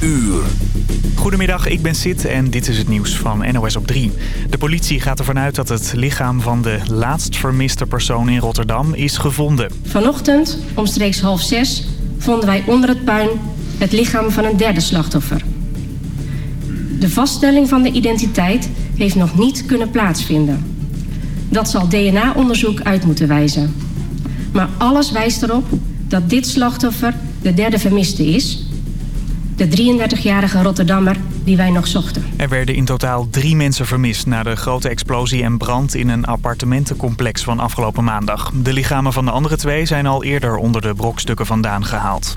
uur. Goedemiddag, ik ben Sid en dit is het nieuws van NOS op 3. De politie gaat ervan uit dat het lichaam van de laatst vermiste persoon in Rotterdam is gevonden. Vanochtend, omstreeks half zes, vonden wij onder het puin het lichaam van een derde slachtoffer. De vaststelling van de identiteit heeft nog niet kunnen plaatsvinden. Dat zal DNA-onderzoek uit moeten wijzen. Maar alles wijst erop dat dit slachtoffer de derde vermiste is de 33-jarige Rotterdammer die wij nog zochten. Er werden in totaal drie mensen vermist na de grote explosie en brand in een appartementencomplex van afgelopen maandag. De lichamen van de andere twee zijn al eerder onder de brokstukken vandaan gehaald.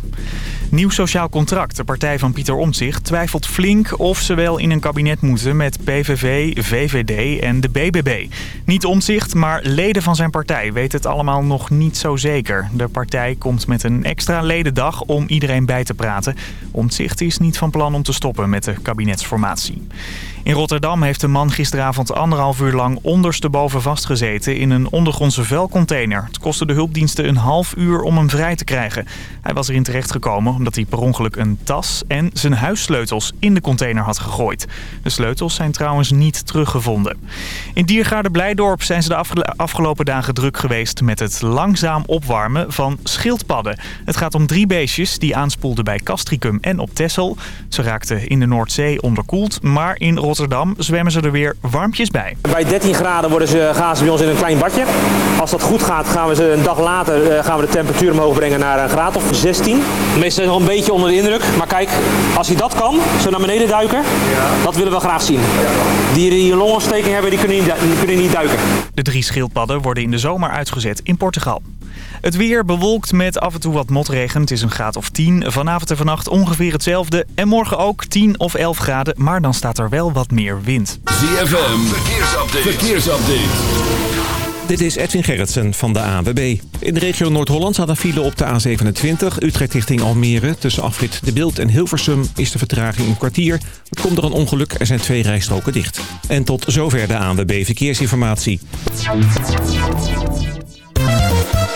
Nieuw Sociaal Contract, de partij van Pieter Omtzigt, twijfelt flink of ze wel in een kabinet moeten met PVV, VVD en de BBB. Niet Omtzigt, maar leden van zijn partij weten het allemaal nog niet zo zeker. De partij komt met een extra ledendag om iedereen bij te praten. Omtzigt is niet van plan om te stoppen met de kabinetsformatie. In Rotterdam heeft een man gisteravond anderhalf uur lang ondersteboven vastgezeten in een ondergrondse vuilcontainer. Het kostte de hulpdiensten een half uur om hem vrij te krijgen. Hij was erin terechtgekomen omdat hij per ongeluk een tas en zijn huissleutels in de container had gegooid. De sleutels zijn trouwens niet teruggevonden. In Diergaarde Blijdorp zijn ze de afgelopen dagen druk geweest met het langzaam opwarmen van schildpadden. Het gaat om drie beestjes die aanspoelden bij Castricum en op Texel. Ze raakten in de Noordzee onderkoeld, maar in Rotterdam Rotterdam zwemmen ze er weer warmpjes bij. Bij 13 graden worden ze, gaan ze bij ons in een klein badje. Als dat goed gaat, gaan we ze een dag later uh, gaan we de temperatuur omhoog brengen naar een graad of 16. Meestal zijn nog een beetje onder de indruk. Maar kijk, als hij dat kan, zo naar beneden duiken, ja. dat willen we graag zien. Dieren die een longontsteking hebben, die kunnen niet, die kunnen niet duiken. De drie schildpadden worden in de zomer uitgezet in Portugal. Het weer bewolkt met af en toe wat motregen. Het is een graad of 10. Vanavond en vannacht ongeveer hetzelfde. En morgen ook 10 of 11 graden. Maar dan staat er wel wat meer wind. ZFM, verkeersupdate. verkeersupdate. Dit is Edwin Gerritsen van de AWB. In de regio Noord-Holland staat een file op de A27, Utrecht richting Almere. Tussen afrit De Beeld en Hilversum is de vertraging een kwartier. Het komt door een ongeluk, er zijn twee rijstroken dicht. En tot zover de ANWB Verkeersinformatie.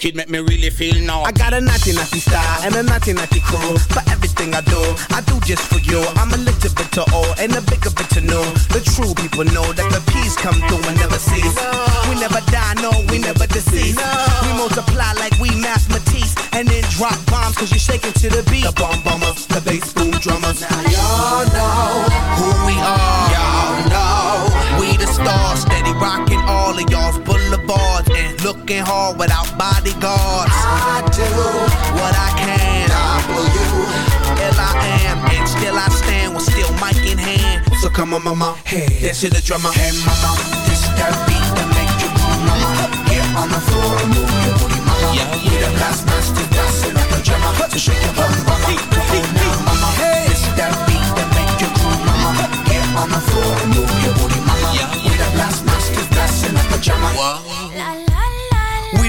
Kid make me really feel now. I got a naughty naughty style and a naughty naughty crew. For everything I do, I do just for you. I'm a little bit to old and a bigger bit to know. The true people know that the peace come through and never cease. We never die, no, we never deceive. We multiply like we math Matisse and then drop bombs cause you're shaking to the beat. The bomb bombers, the bass boom drummers. And looking hard without bodyguards. I do what I can. W L I am, and still I stand with still mic in hand. So come on, mama. Hey, dance to the drummer. Hey, mama, this is that beat that make you move, mama. Get on the floor and move your booty, mama. Yeah, yeah. We the last master dancing the drummer. So shake your bum, mama. Come on now, mama. Hey, this is that beat that make you groove, mama. Get on the floor and move your booty, mama. Yeah, we the last master dancing on the drummer.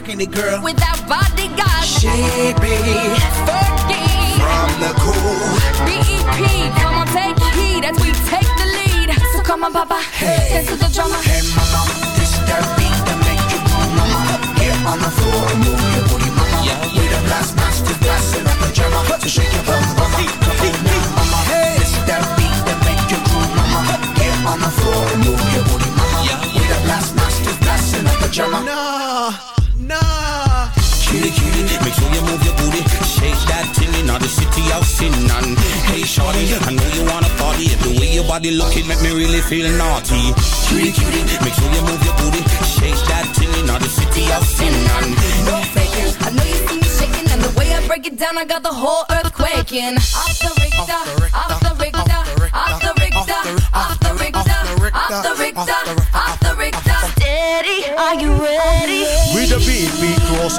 How rocking it, girl? With our bodyguards. She be Fergie. from the cool. BEP, come on, take heed as we take the lead. So come on, Papa, dance to the drummer. Hey, mama, this that beat that make you move, mama. Get on the floor and move your booty, mama. Yeah, yeah. We the blast master blasting up the drummer. So shake your bum, mama. Come on now, mama. This that beat that make you groove, mama. Get on the floor and move your booty, mama. Yeah, yeah. We the blast master blasting up the drummer. Nah, nah. Cutie, cutie, make sure you move your booty. Shake that thing in the city of sin. Hey, shorty, I know you wanna party. The way your body looking make me really feel naughty. Cutie, cutie, make sure you move your booty. Shake that thing in the city of sin. And Don't. I know you see me shaking, and the way I break it down, I got the whole earth quaking. Off the Richter, off the Richter, off the Richter, off the Richter, off the Richter, off the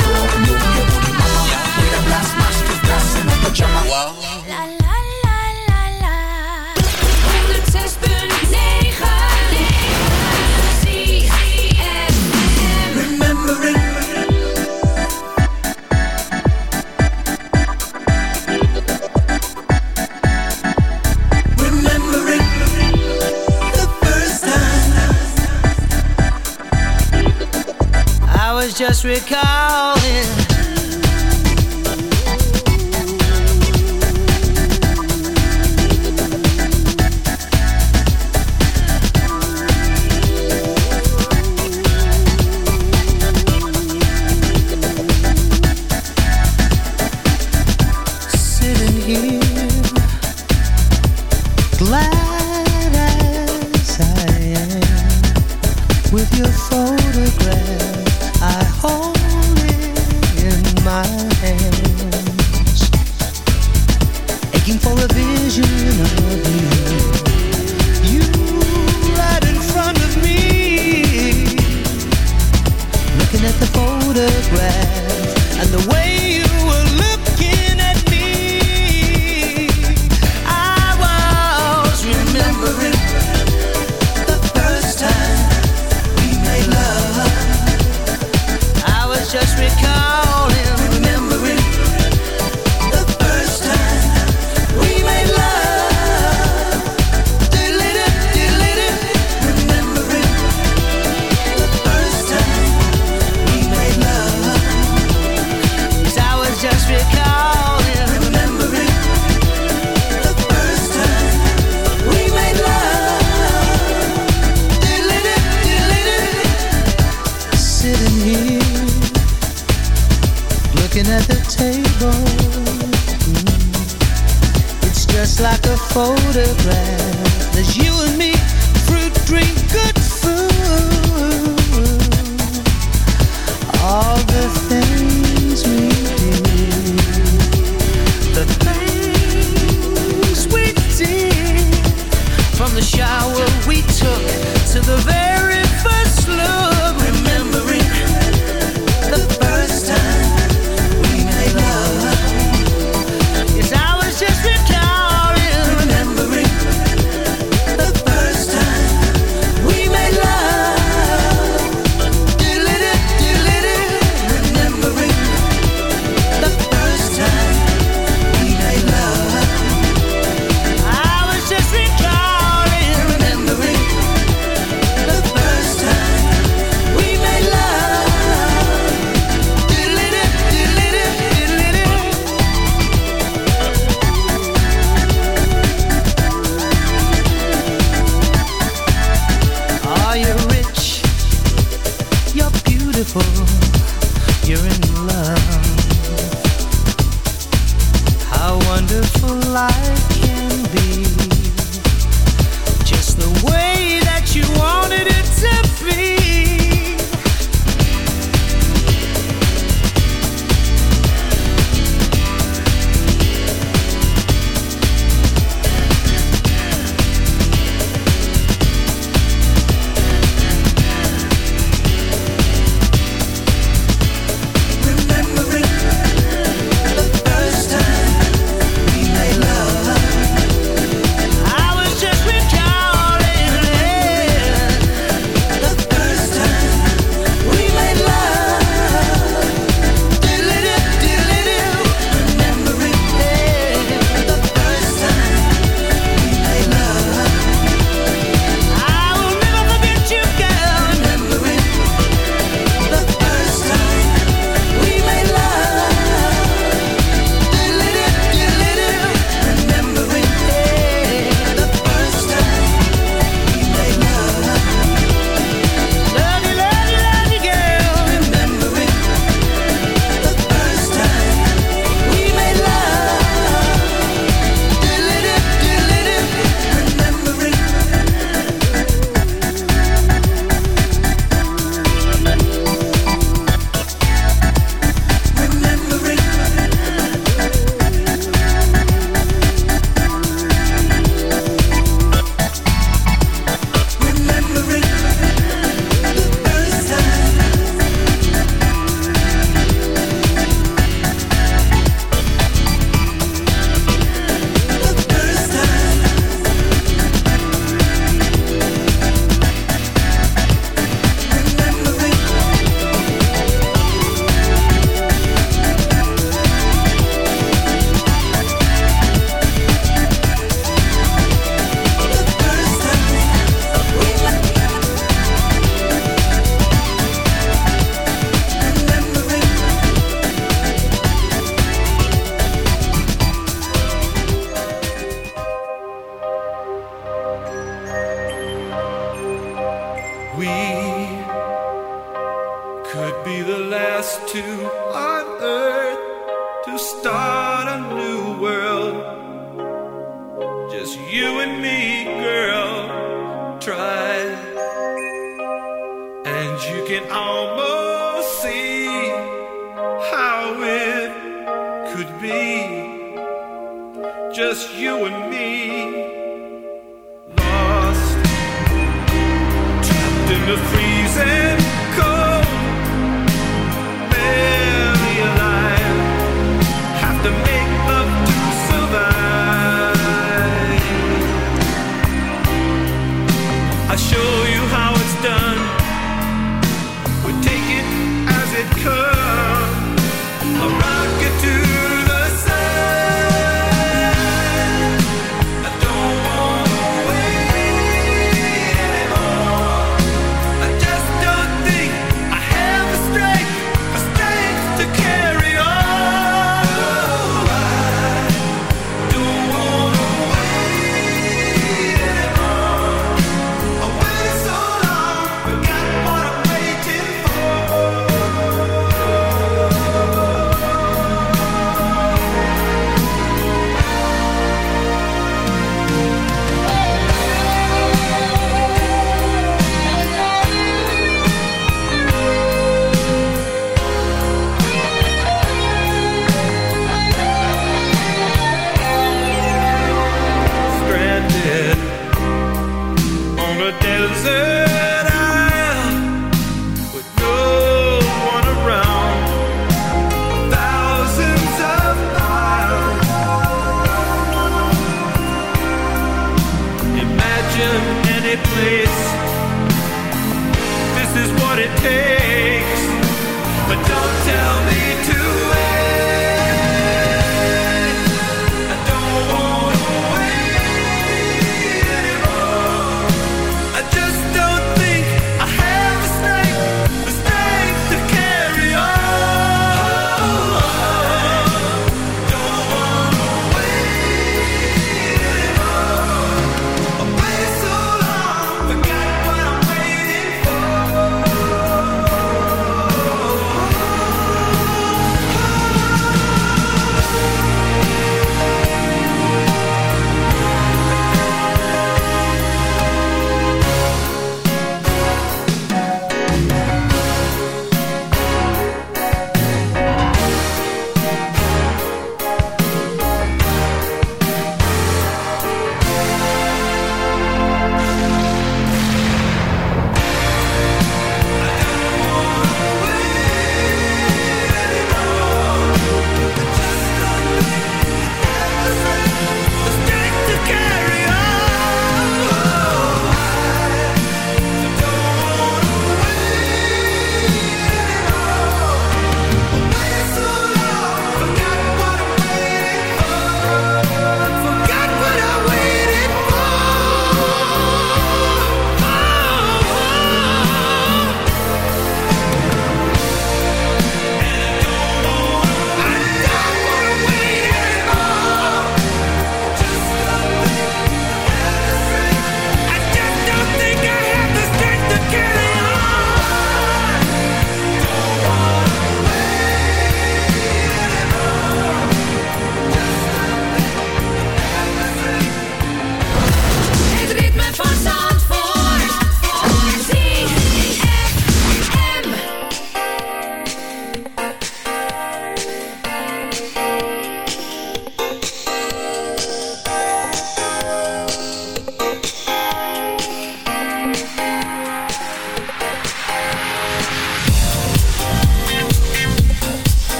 floor move your booty, mama. The blast master blasting up the drummer. La la just recalling for a vision of you. You right in front of me, looking at the photograph and the way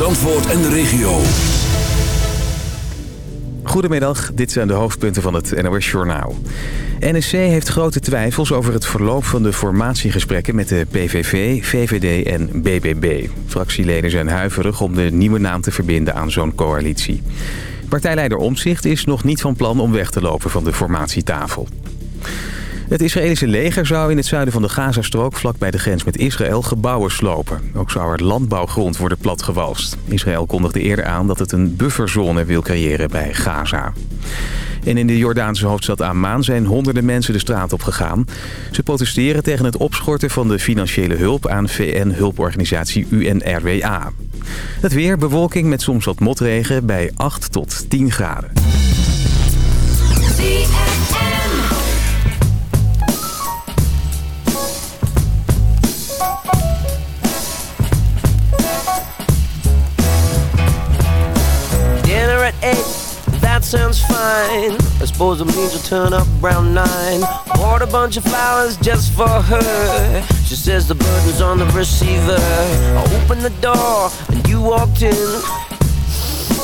Zandvoort en de regio. Goedemiddag, dit zijn de hoofdpunten van het NOS Journaal. NSC heeft grote twijfels over het verloop van de formatiegesprekken met de PVV, VVD en BBB. Fractieleden zijn huiverig om de nieuwe naam te verbinden aan zo'n coalitie. Partijleider Omtzigt is nog niet van plan om weg te lopen van de formatietafel. Het Israëlische leger zou in het zuiden van de Gazastrook... vlak bij de grens met Israël gebouwen slopen. Ook zou er landbouwgrond worden platgewalst. Israël kondigde eerder aan dat het een bufferzone wil creëren bij Gaza. En in de Jordaanse hoofdstad Amman zijn honderden mensen de straat op gegaan. Ze protesteren tegen het opschorten van de financiële hulp aan VN-hulporganisatie UNRWA. Het weer, bewolking met soms wat motregen bij 8 tot 10 graden. Dinner at eight, that sounds fine. I suppose it means we'll turn up around nine. Bought a bunch of flowers just for her. She says the burden's on the receiver. I opened the door and you walked in.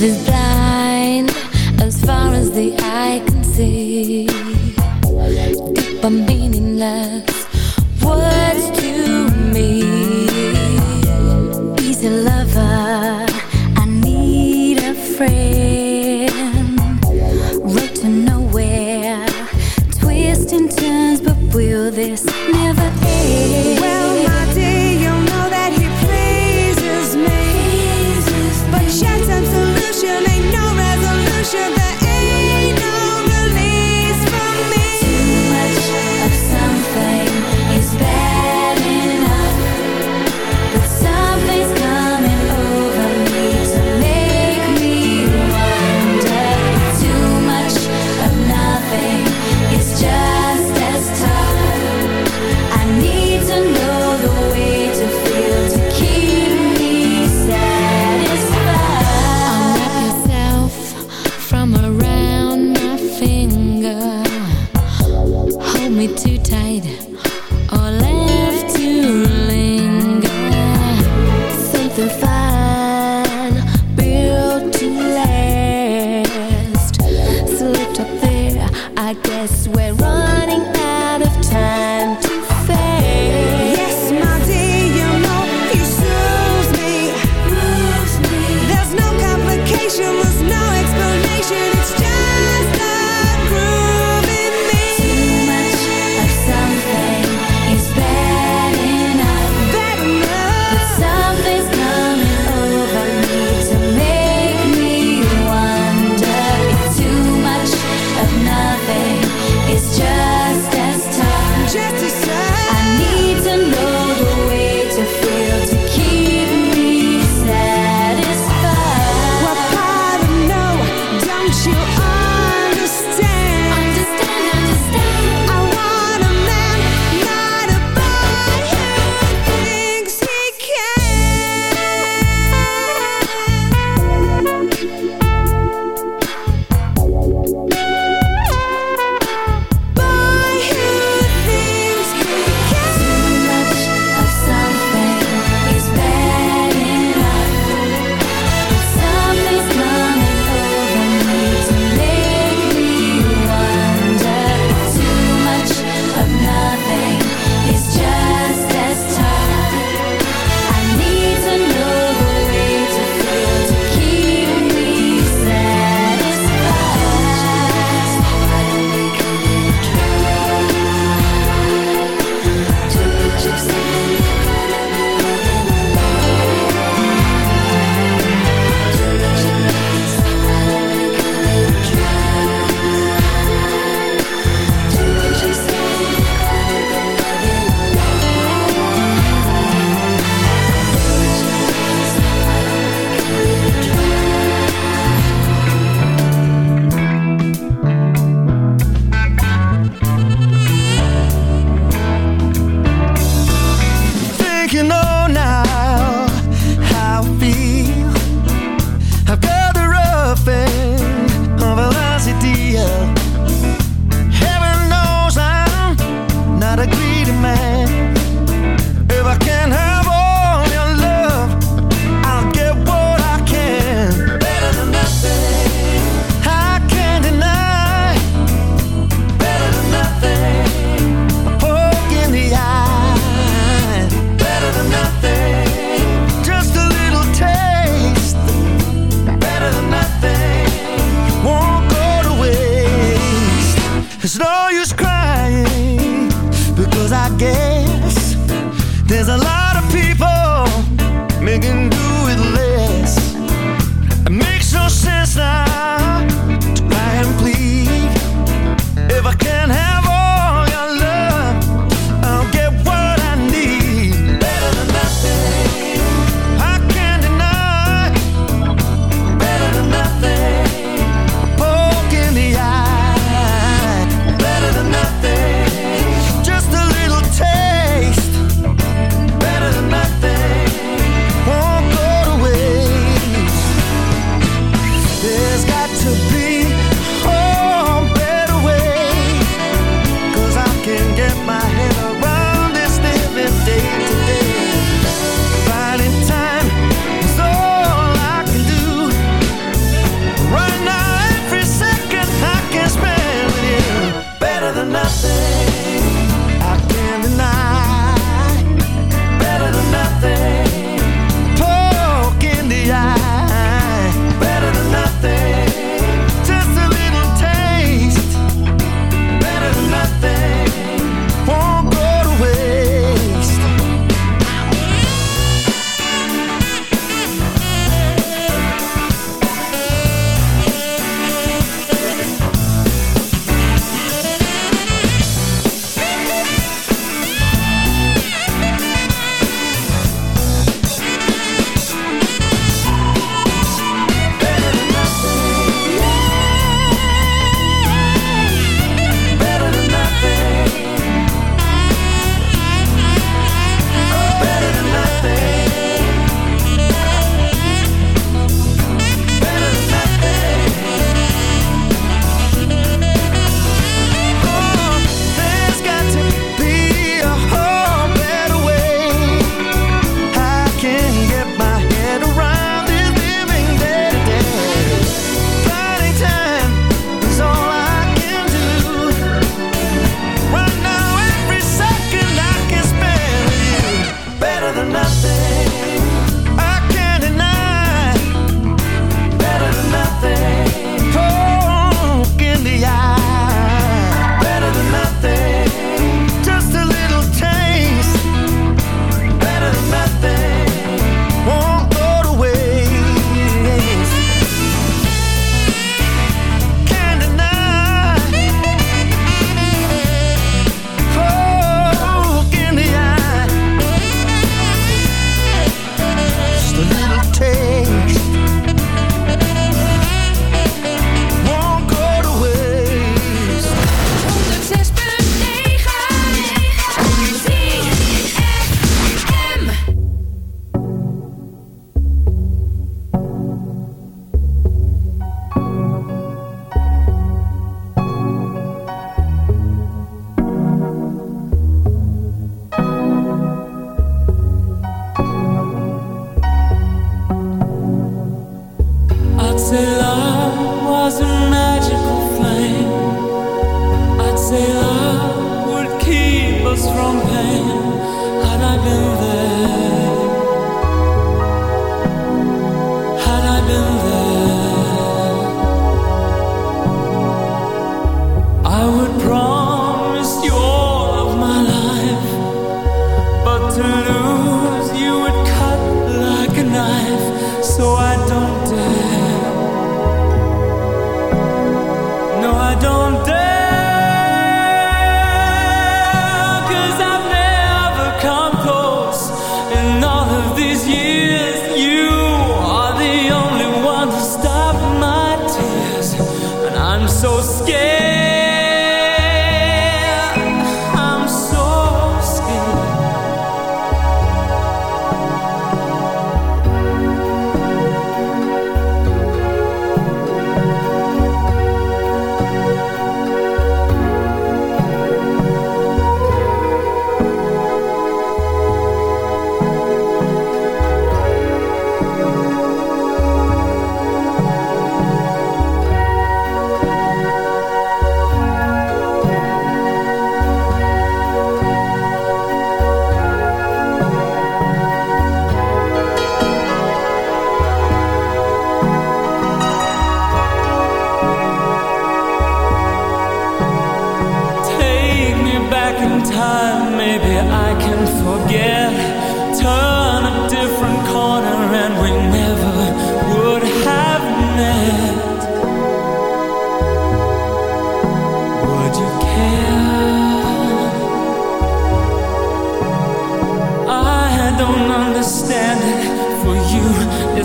Love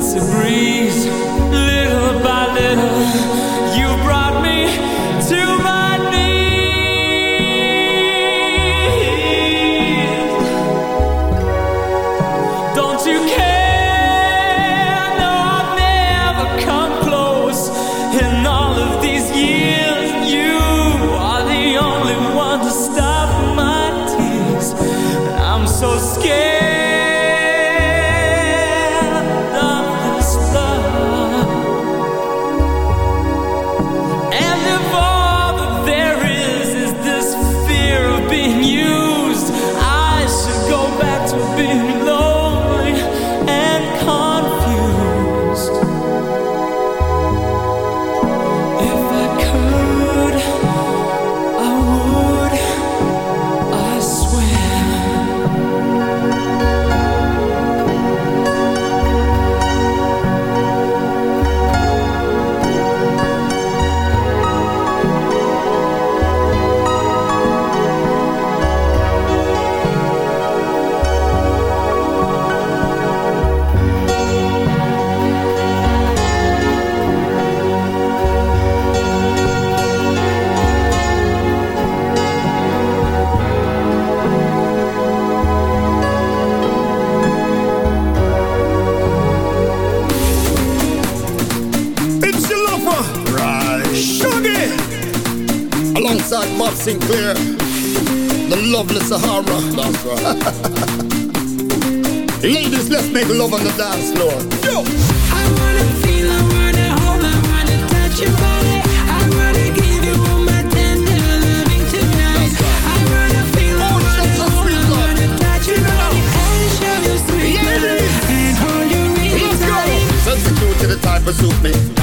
it's a breeze. Let's make love on the dance floor. Yo. I wanna feel, I wanna hold, I wanna touch your body. I wanna give you all my tender loving tonight. I wanna feel, I wanna hold, I wanna touch your body and show you sweet love and hold you really tight. Substitute to the type of suit me.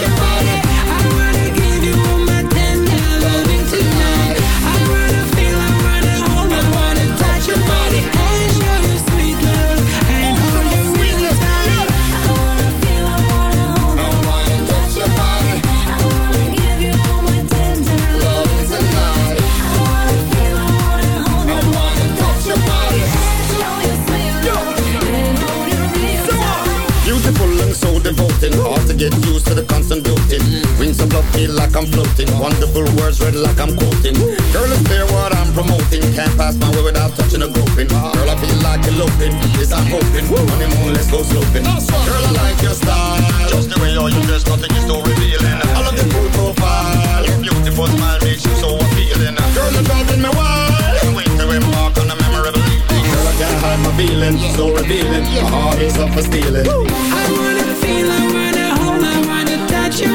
your body. Feel like I'm floating. Wonderful words read like I'm quoting. Girl, it's clear what I'm promoting. Can't pass my way without touching a groping. Girl, I feel like eloping. Yes, I'm hoping. Honeymoon, let's go sloping. Girl, I like your style. Just the way how you dress, nothing is so revealing. I love your cool profile. Your beautiful smile makes you so appealing. Girl, you're driving me wild. Can't wait to embark on a memorable evening. Girl, I can't hide my feelings. So revealing. My heart is up for stealing. I wanna feel, I wanna hold, I wanna touch your